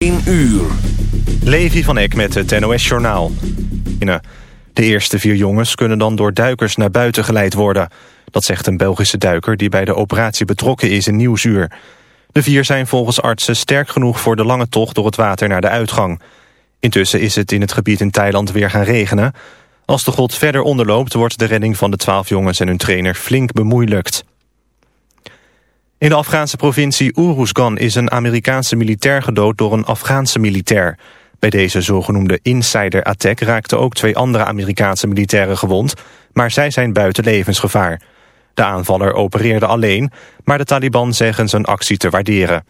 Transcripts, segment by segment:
1 uur. Levi van Eck met het NOS-journaal. De eerste vier jongens kunnen dan door duikers naar buiten geleid worden. Dat zegt een Belgische duiker die bij de operatie betrokken is in Nieuwsuur. De vier zijn volgens artsen sterk genoeg voor de lange tocht door het water naar de uitgang. Intussen is het in het gebied in Thailand weer gaan regenen. Als de god verder onderloopt wordt de redding van de twaalf jongens en hun trainer flink bemoeilijkt. In de Afghaanse provincie Uruzgan is een Amerikaanse militair gedood door een Afghaanse militair. Bij deze zogenoemde insider-attack raakten ook twee andere Amerikaanse militairen gewond, maar zij zijn buiten levensgevaar. De aanvaller opereerde alleen, maar de Taliban zeggen zijn actie te waarderen.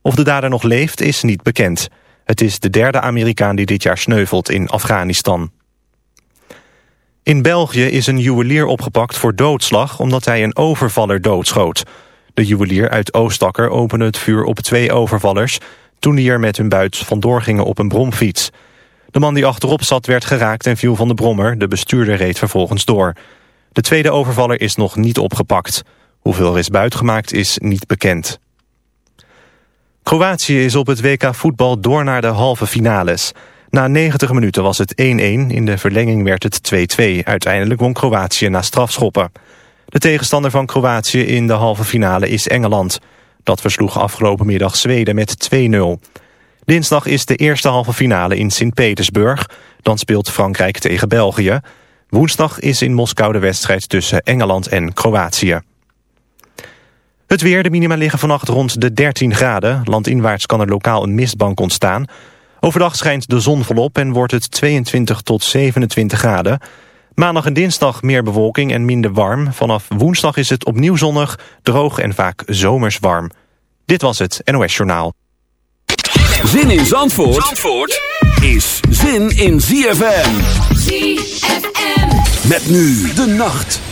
Of de dader nog leeft is niet bekend. Het is de derde Amerikaan die dit jaar sneuvelt in Afghanistan. In België is een juwelier opgepakt voor doodslag omdat hij een overvaller doodschoot. De juwelier uit Oostakker opende het vuur op twee overvallers... toen die er met hun buit vandoor gingen op een bromfiets. De man die achterop zat werd geraakt en viel van de brommer. De bestuurder reed vervolgens door. De tweede overvaller is nog niet opgepakt. Hoeveel er is buitgemaakt is niet bekend. Kroatië is op het WK voetbal door naar de halve finales. Na 90 minuten was het 1-1, in de verlenging werd het 2-2. Uiteindelijk won Kroatië na strafschoppen. De tegenstander van Kroatië in de halve finale is Engeland. Dat versloeg afgelopen middag Zweden met 2-0. Dinsdag is de eerste halve finale in Sint-Petersburg. Dan speelt Frankrijk tegen België. Woensdag is in Moskou de wedstrijd tussen Engeland en Kroatië. Het weer, de minima liggen vannacht rond de 13 graden. Landinwaarts kan er lokaal een mistbank ontstaan. Overdag schijnt de zon volop en wordt het 22 tot 27 graden. Maandag en dinsdag meer bewolking en minder warm. Vanaf woensdag is het opnieuw zonnig, droog en vaak zomers warm. Dit was het NOS Journaal. Zin in Zandvoort, Zandvoort is zin in ZFM. ZFM. Met nu de nacht.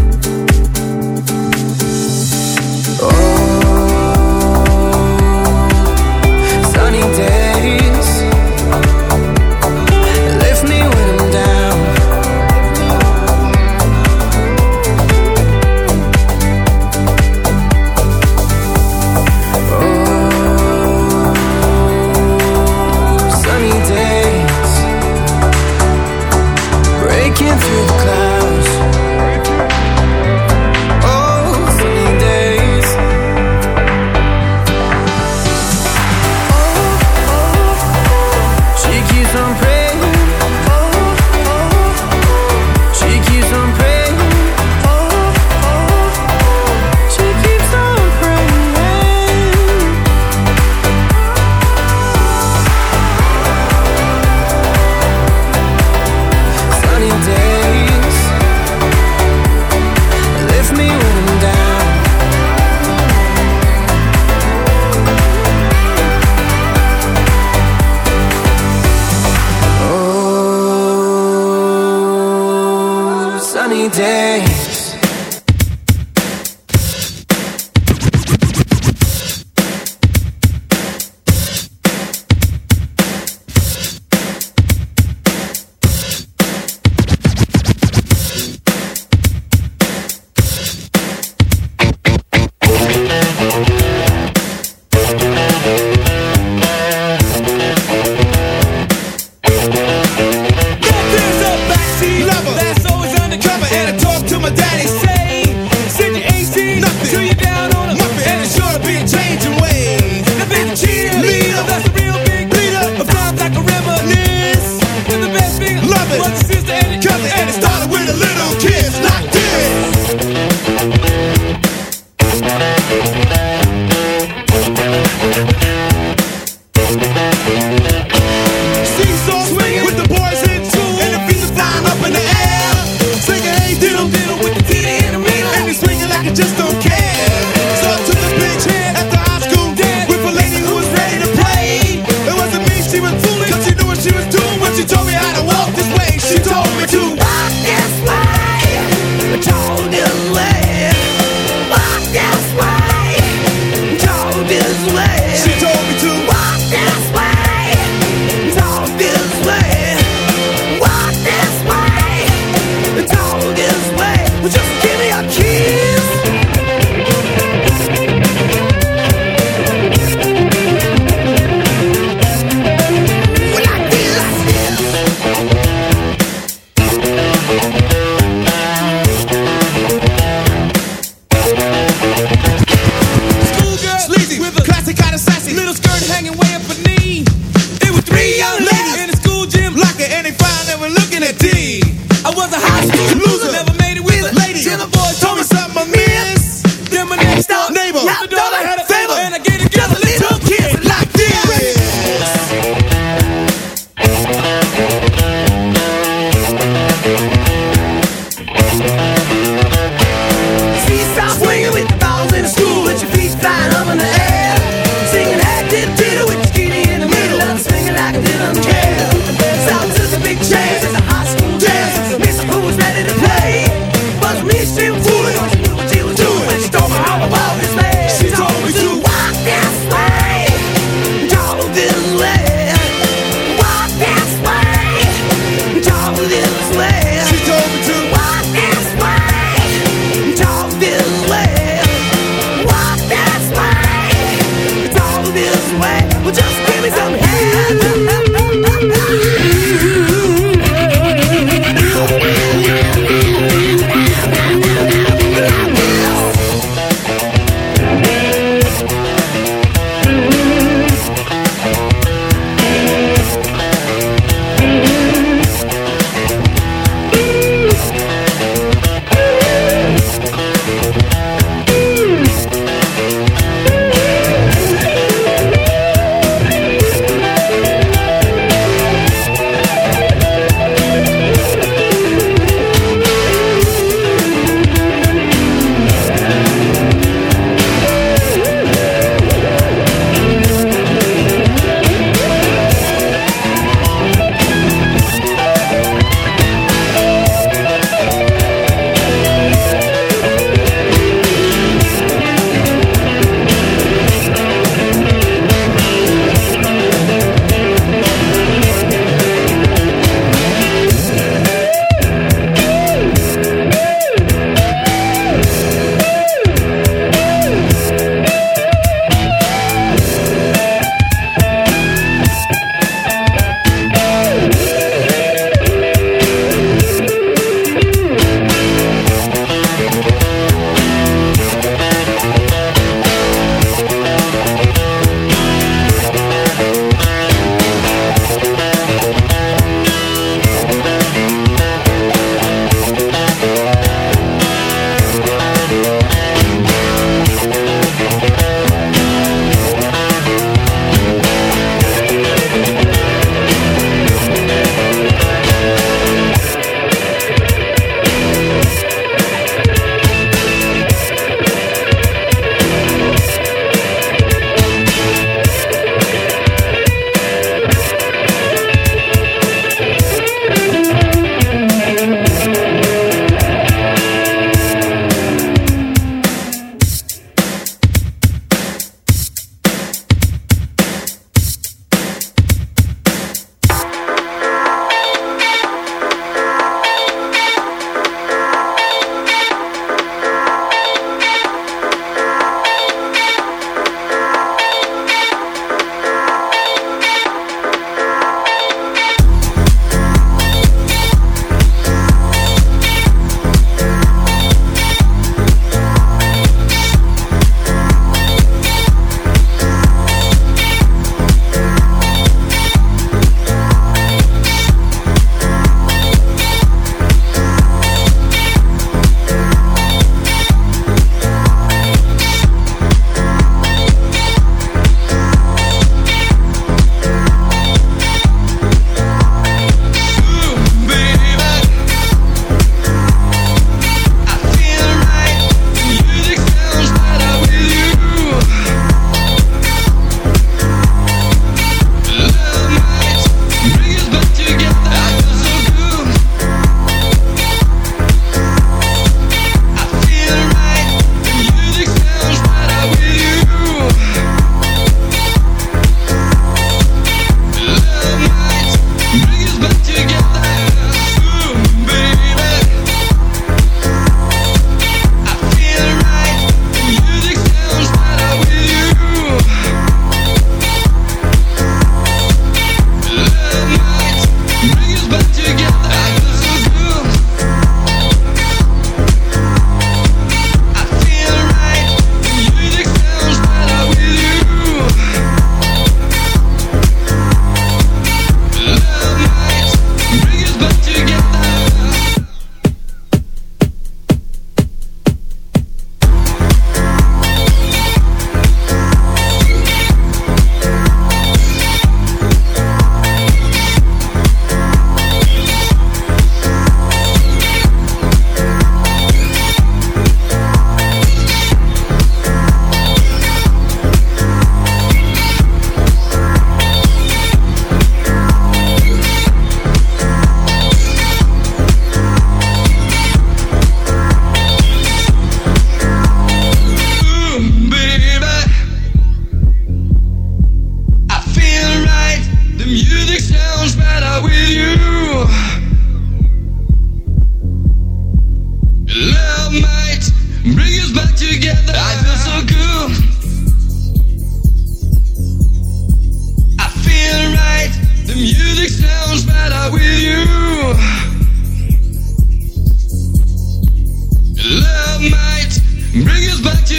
Do you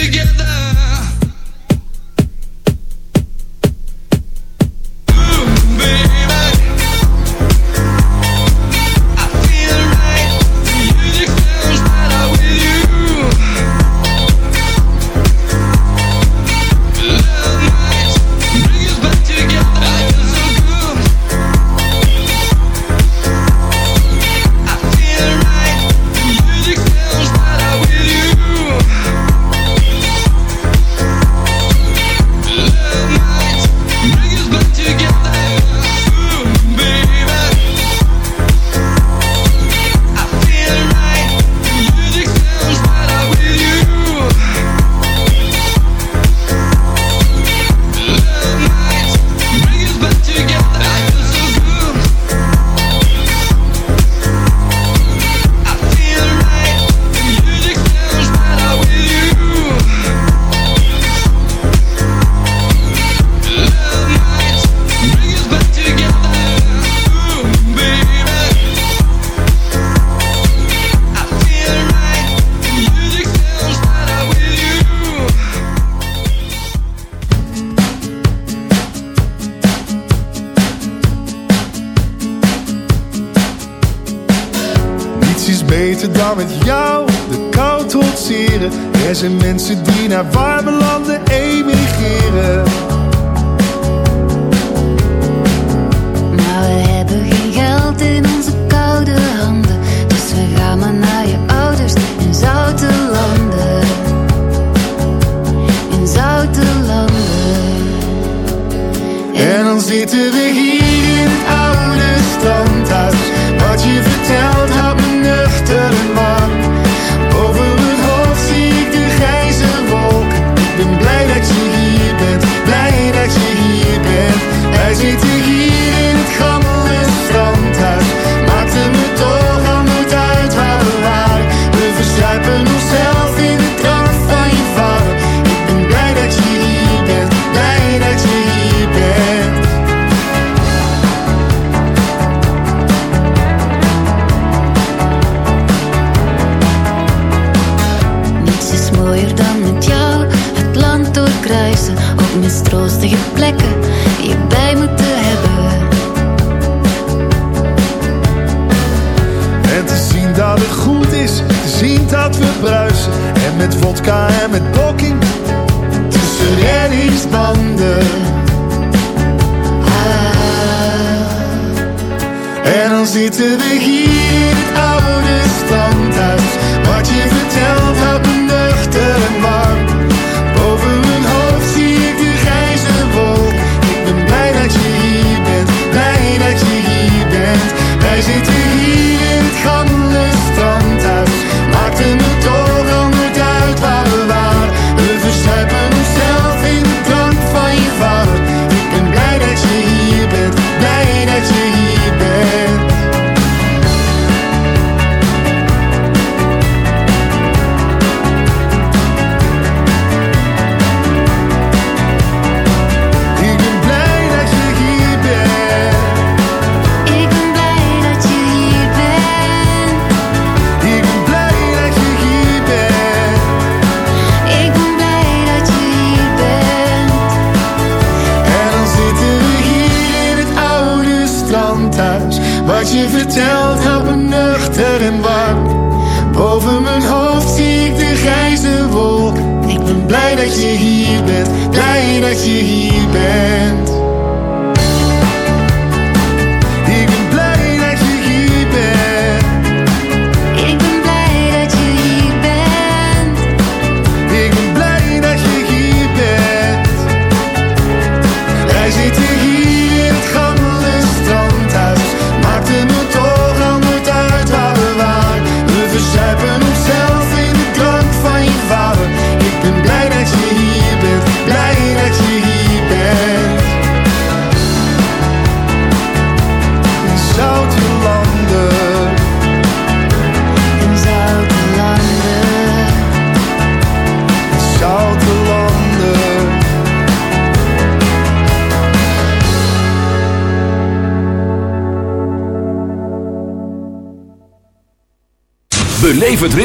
together.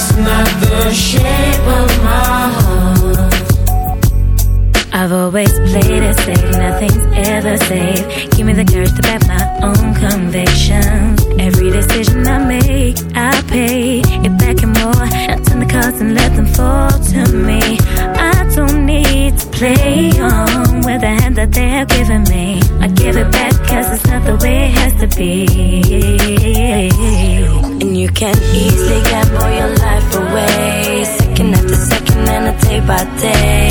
Not the shape of my heart. I've always played it safe, nothing's ever safe. Give me the courage to back my own convictions. Every decision I make, I pay it back and more. I turn the cards and let them fall to me. I don't need to play on with the hand that they have given me. I give it back cause it's not the way it has to be. And you can easily gamble your life away. Second after second and a day by day.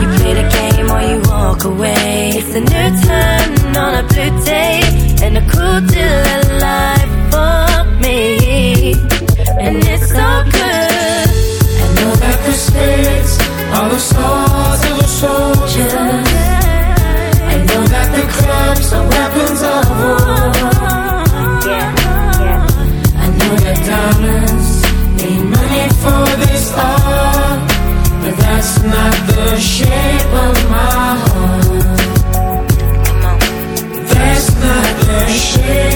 You play the game or you walk away. It's a new turn on a blue day. And a cool deal of life for me. And it's so good. I know that the spirits are the swords shape of my heart. That's not the shape,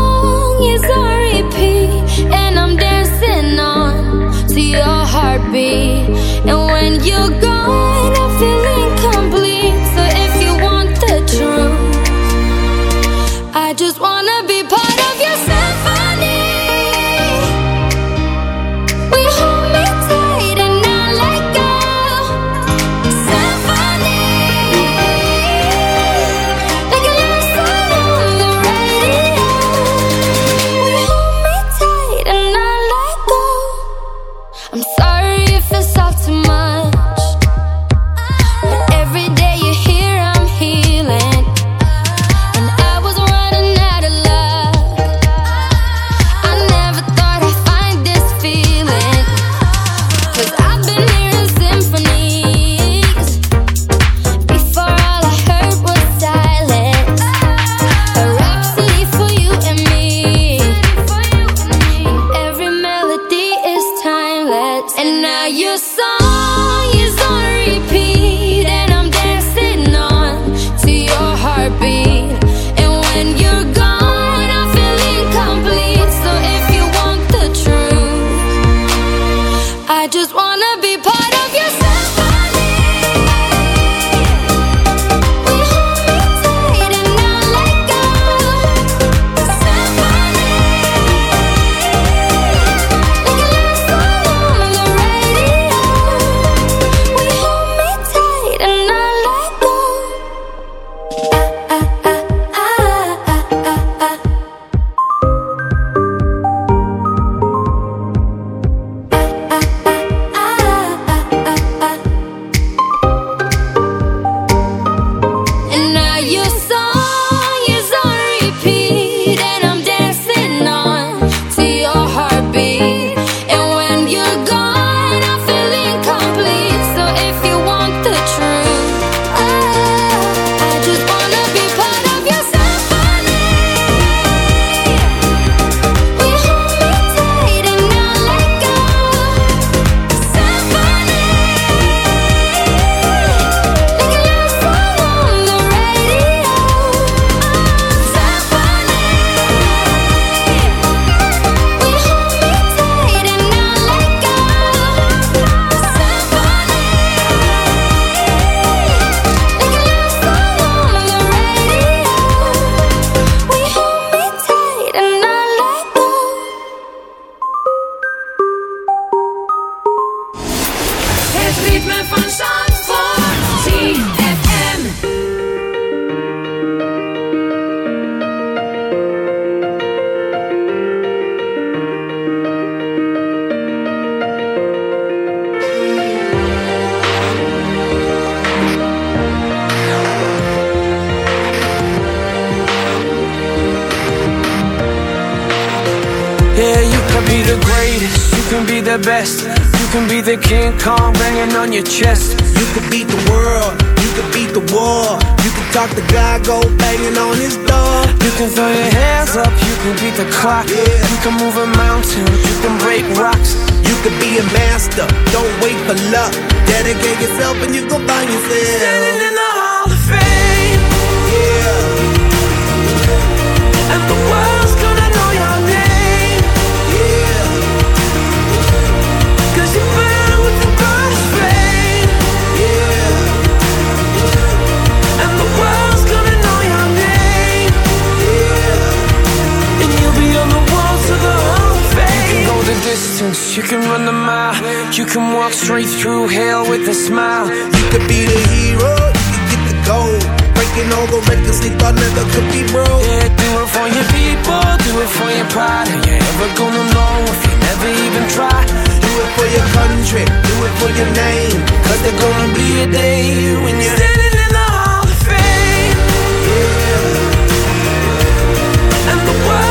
the King Kong banging on your chest. You could beat the world, you could beat the war. You could talk the guy, go banging on his door. You can throw your hands up, you can beat the clock. Yeah. You can move a mountain, you can break rocks. You could be a master, don't wait for luck. Dedicate yourself and you gon' find yourself. Standing in the Hall of Fame. Yeah. And the world. distance, you can run the mile. You can walk straight through hell with a smile. You could be the hero, you could get the gold. Breaking all the records they thought never could be broke. Yeah, do it for your people, do it for your pride. Are you ever gonna know if you never even try? Do it for your country, do it for your name. Cause there's gonna be a day when you're standing in the Hall of Fame. Yeah. And the world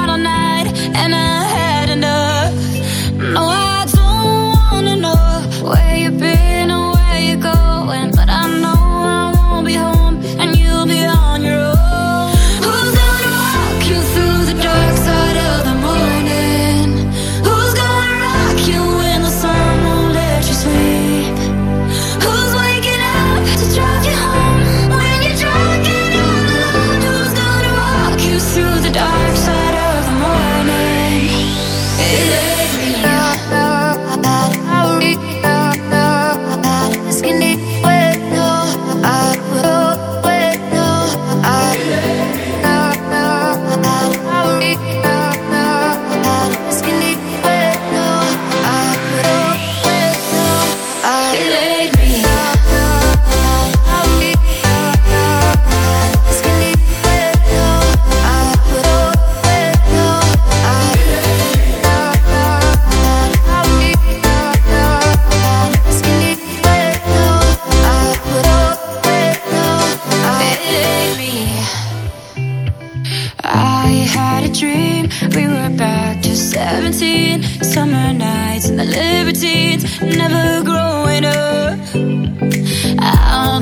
dream. We were back to 17. Summer nights and the libertines. Never growing up. I'll